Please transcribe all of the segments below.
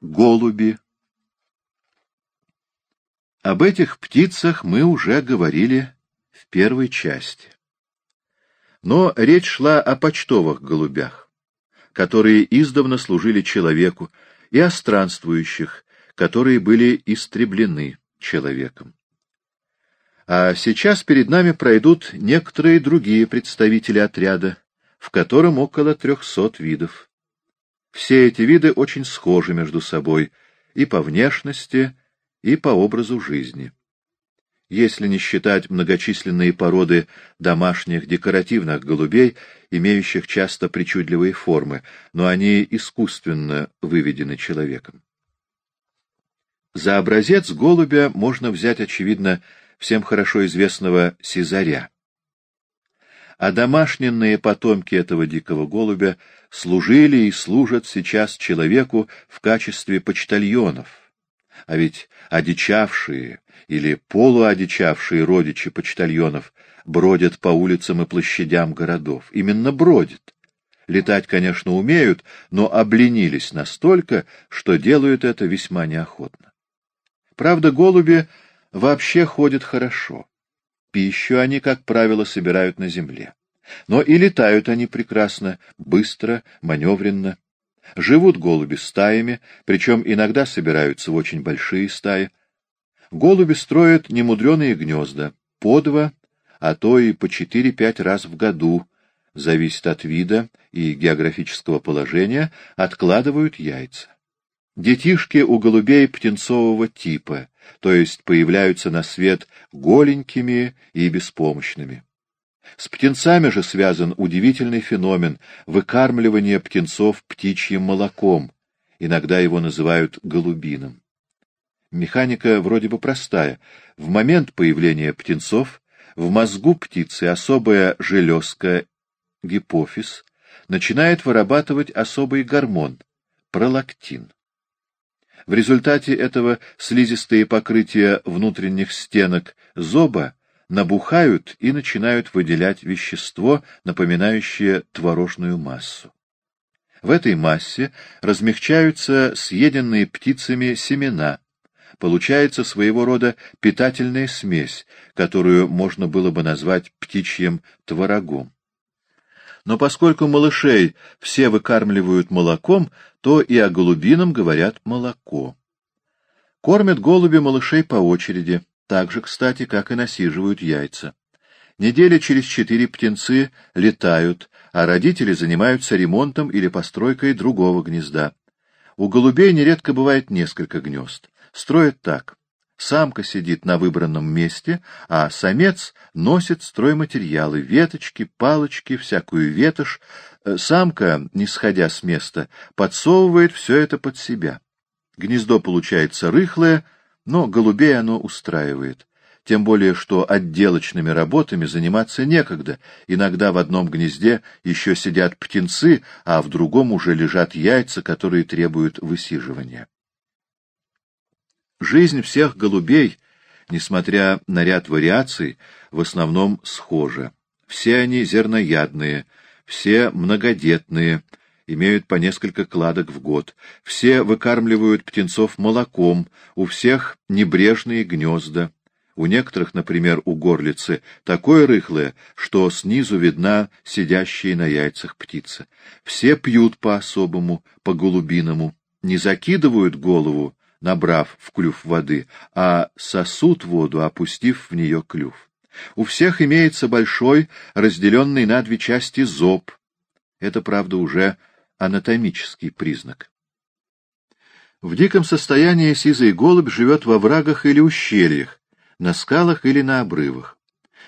Голуби. Об этих птицах мы уже говорили в первой части. Но речь шла о почтовых голубях, которые издавна служили человеку, и о странствующих, которые были истреблены человеком. А сейчас перед нами пройдут некоторые другие представители отряда, в котором около трехсот видов. Все эти виды очень схожи между собой и по внешности, и по образу жизни. Если не считать многочисленные породы домашних декоративных голубей, имеющих часто причудливые формы, но они искусственно выведены человеком. За образец голубя можно взять, очевидно, всем хорошо известного Сизаря. А домашненные потомки этого дикого голубя служили и служат сейчас человеку в качестве почтальонов. А ведь одичавшие или полуодичавшие родичи почтальонов бродят по улицам и площадям городов. Именно бродят. Летать, конечно, умеют, но обленились настолько, что делают это весьма неохотно. Правда, голуби вообще ходят хорошо. Пищу они, как правило, собирают на земле. Но и летают они прекрасно, быстро, маневренно. Живут голуби стаями, причем иногда собираются в очень большие стаи. Голуби строят немудреные гнезда, по два, а то и по четыре-пять раз в году, зависит от вида и географического положения, откладывают яйца. Детишки у голубей птенцового типа, то есть появляются на свет голенькими и беспомощными. С птенцами же связан удивительный феномен выкармливания птенцов птичьим молоком, иногда его называют голубином. Механика вроде бы простая. В момент появления птенцов в мозгу птицы особая железка, гипофиз, начинает вырабатывать особый гормон — пролактин. В результате этого слизистые покрытия внутренних стенок зоба набухают и начинают выделять вещество, напоминающее творожную массу. В этой массе размягчаются съеденные птицами семена. Получается своего рода питательная смесь, которую можно было бы назвать птичьим творогом. Но поскольку малышей все выкармливают молоком, то и о голубином говорят молоко. Кормят голуби малышей по очереди, так же, кстати, как и насиживают яйца. Недели через четыре птенцы летают, а родители занимаются ремонтом или постройкой другого гнезда. У голубей нередко бывает несколько гнезд. Строят так. Самка сидит на выбранном месте, а самец носит стройматериалы, веточки, палочки, всякую ветошь. Э, самка, не сходя с места, подсовывает все это под себя. Гнездо получается рыхлое, но голубей оно устраивает. Тем более, что отделочными работами заниматься некогда. Иногда в одном гнезде еще сидят птенцы, а в другом уже лежат яйца, которые требуют высиживания. Жизнь всех голубей, несмотря на ряд вариаций, в основном схожа. Все они зерноядные, все многодетные, имеют по несколько кладок в год. Все выкармливают птенцов молоком, у всех небрежные гнезда. У некоторых, например, у горлицы, такое рыхлое, что снизу видна сидящая на яйцах птица. Все пьют по-особому, по-голубиному, не закидывают голову, набрав в клюв воды, а сосут воду, опустив в нее клюв. У всех имеется большой, разделенный на две части зоб. Это, правда, уже анатомический признак. В диком состоянии сизый голубь живет во врагах или ущельях, на скалах или на обрывах.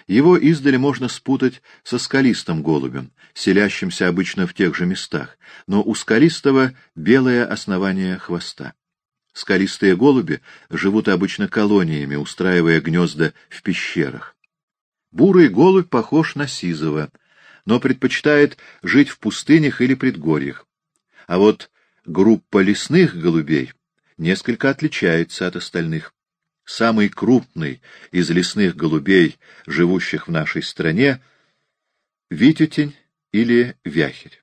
Его издали можно спутать со скалистым голубем, селящимся обычно в тех же местах, но у скалистого белое основание хвоста. Скалистые голуби живут обычно колониями, устраивая гнезда в пещерах. Бурый голубь похож на сизого, но предпочитает жить в пустынях или предгорьях. А вот группа лесных голубей несколько отличается от остальных. Самый крупный из лесных голубей, живущих в нашей стране, — витютень или вяхерь.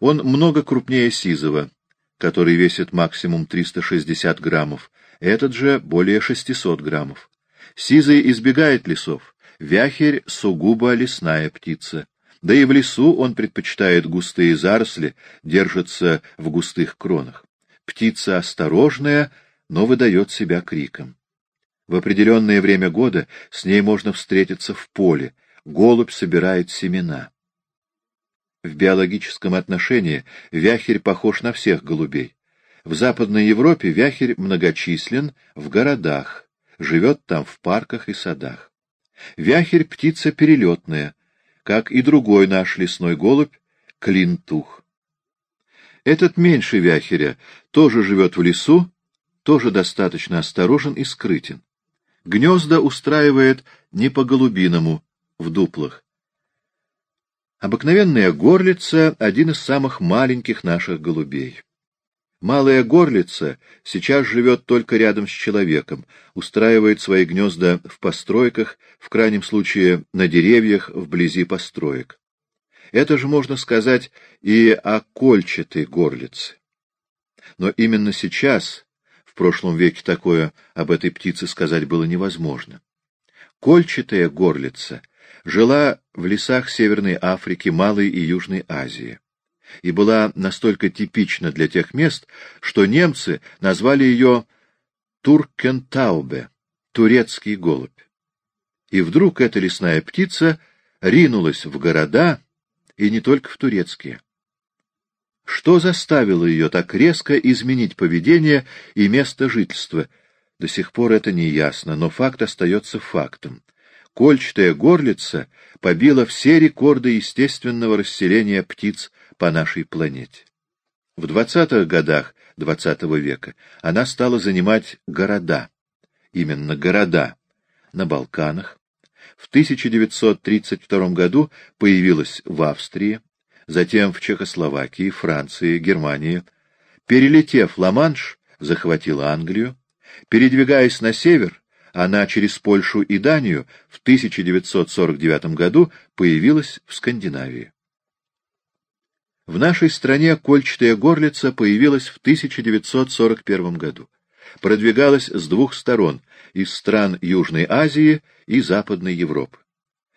Он много крупнее сизого, который весит максимум 360 граммов, этот же более 600 граммов. Сизый избегает лесов, вяхерь — сугубо лесная птица. Да и в лесу он предпочитает густые заросли, держится в густых кронах. Птица осторожная, но выдает себя криком. В определенное время года с ней можно встретиться в поле. Голубь собирает семена. В биологическом отношении вяхерь похож на всех голубей. В Западной Европе вяхерь многочислен в городах, живет там в парках и садах. Вяхерь — птица перелетная, как и другой наш лесной голубь — клинтух. Этот меньше вяхеря тоже живет в лесу, тоже достаточно осторожен и скрытен. Гнезда устраивает не по-голубиному, в дуплах. Обыкновенная горлица — один из самых маленьких наших голубей. Малая горлица сейчас живет только рядом с человеком, устраивает свои гнезда в постройках, в крайнем случае на деревьях вблизи построек. Это же можно сказать и о кольчатой горлице. Но именно сейчас, в прошлом веке такое об этой птице сказать было невозможно. Кольчатая горлица жила в лесах Северной Африки, Малой и Южной Азии и была настолько типична для тех мест, что немцы назвали ее Туркентаубе, турецкий голубь. И вдруг эта лесная птица ринулась в города, и не только в турецкие. Что заставило ее так резко изменить поведение и место жительства? До сих пор это не ясно, но факт остается фактом. Кольчатая горлица побила все рекорды естественного расселения птиц по нашей планете. В 20-х годах XX -го века она стала занимать города, именно города, на Балканах. В 1932 году появилась в Австрии, затем в Чехословакии, Франции, Германии. Перелетев Ла-Манш, захватила Англию. Передвигаясь на север, она через Польшу и Данию в 1949 году появилась в Скандинавии. В нашей стране кольчатая горлица появилась в 1941 году. Продвигалась с двух сторон, из стран Южной Азии и Западной Европы.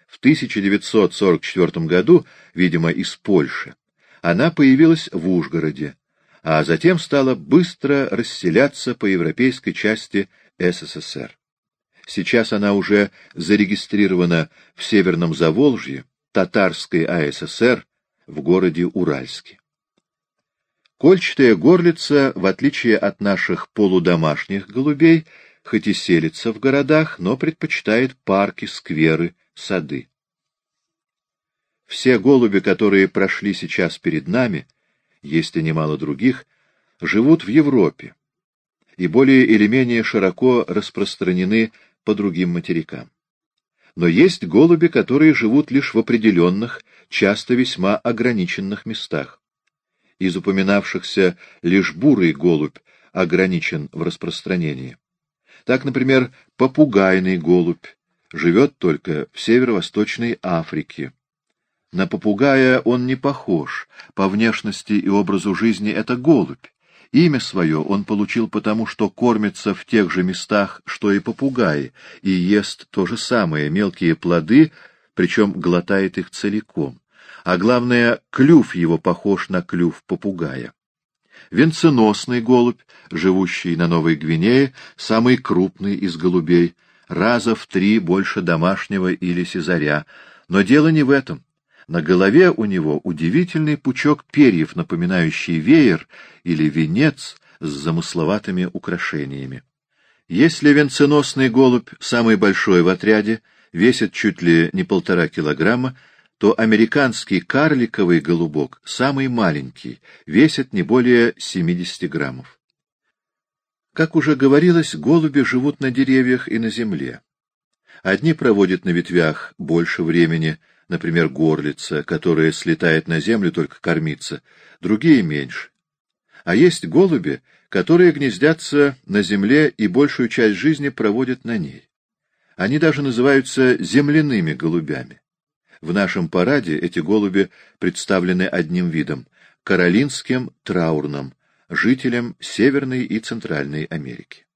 В 1944 году, видимо, из Польши, она появилась в Ужгороде, а затем стала быстро расселяться по европейской части СССР. Сейчас она уже зарегистрирована в Северном Заволжье, Татарской АССР, в городе Уральске. Кольчатая горлица, в отличие от наших полудомашних голубей, хоть и селится в городах, но предпочитает парки, скверы, сады. Все голуби, которые прошли сейчас перед нами, есть и немало других, живут в Европе и более или менее широко распространены по другим материкам. Но есть голуби, которые живут лишь в определенных, часто весьма ограниченных местах. Из упоминавшихся лишь бурый голубь ограничен в распространении. Так, например, попугайный голубь живет только в северо-восточной Африке. На попугая он не похож, по внешности и образу жизни это голубь. Имя свое он получил потому, что кормится в тех же местах, что и попугаи, и ест то же самое, мелкие плоды, причем глотает их целиком. А главное, клюв его похож на клюв попугая. Венценосный голубь, живущий на Новой Гвинее, самый крупный из голубей, раза в три больше домашнего или сизаря. Но дело не в этом. На голове у него удивительный пучок перьев, напоминающий веер или венец с замысловатыми украшениями. Если венценосный голубь, самый большой в отряде, весит чуть ли не полтора килограмма, то американский карликовый голубок, самый маленький, весит не более 70 граммов. Как уже говорилось, голуби живут на деревьях и на земле. Одни проводят на ветвях больше времени, например, горлица, которая слетает на землю только кормиться, другие меньше. А есть голуби, которые гнездятся на земле и большую часть жизни проводят на ней. Они даже называются земляными голубями. В нашем параде эти голуби представлены одним видом — каролинским траурным, жителям Северной и Центральной Америки.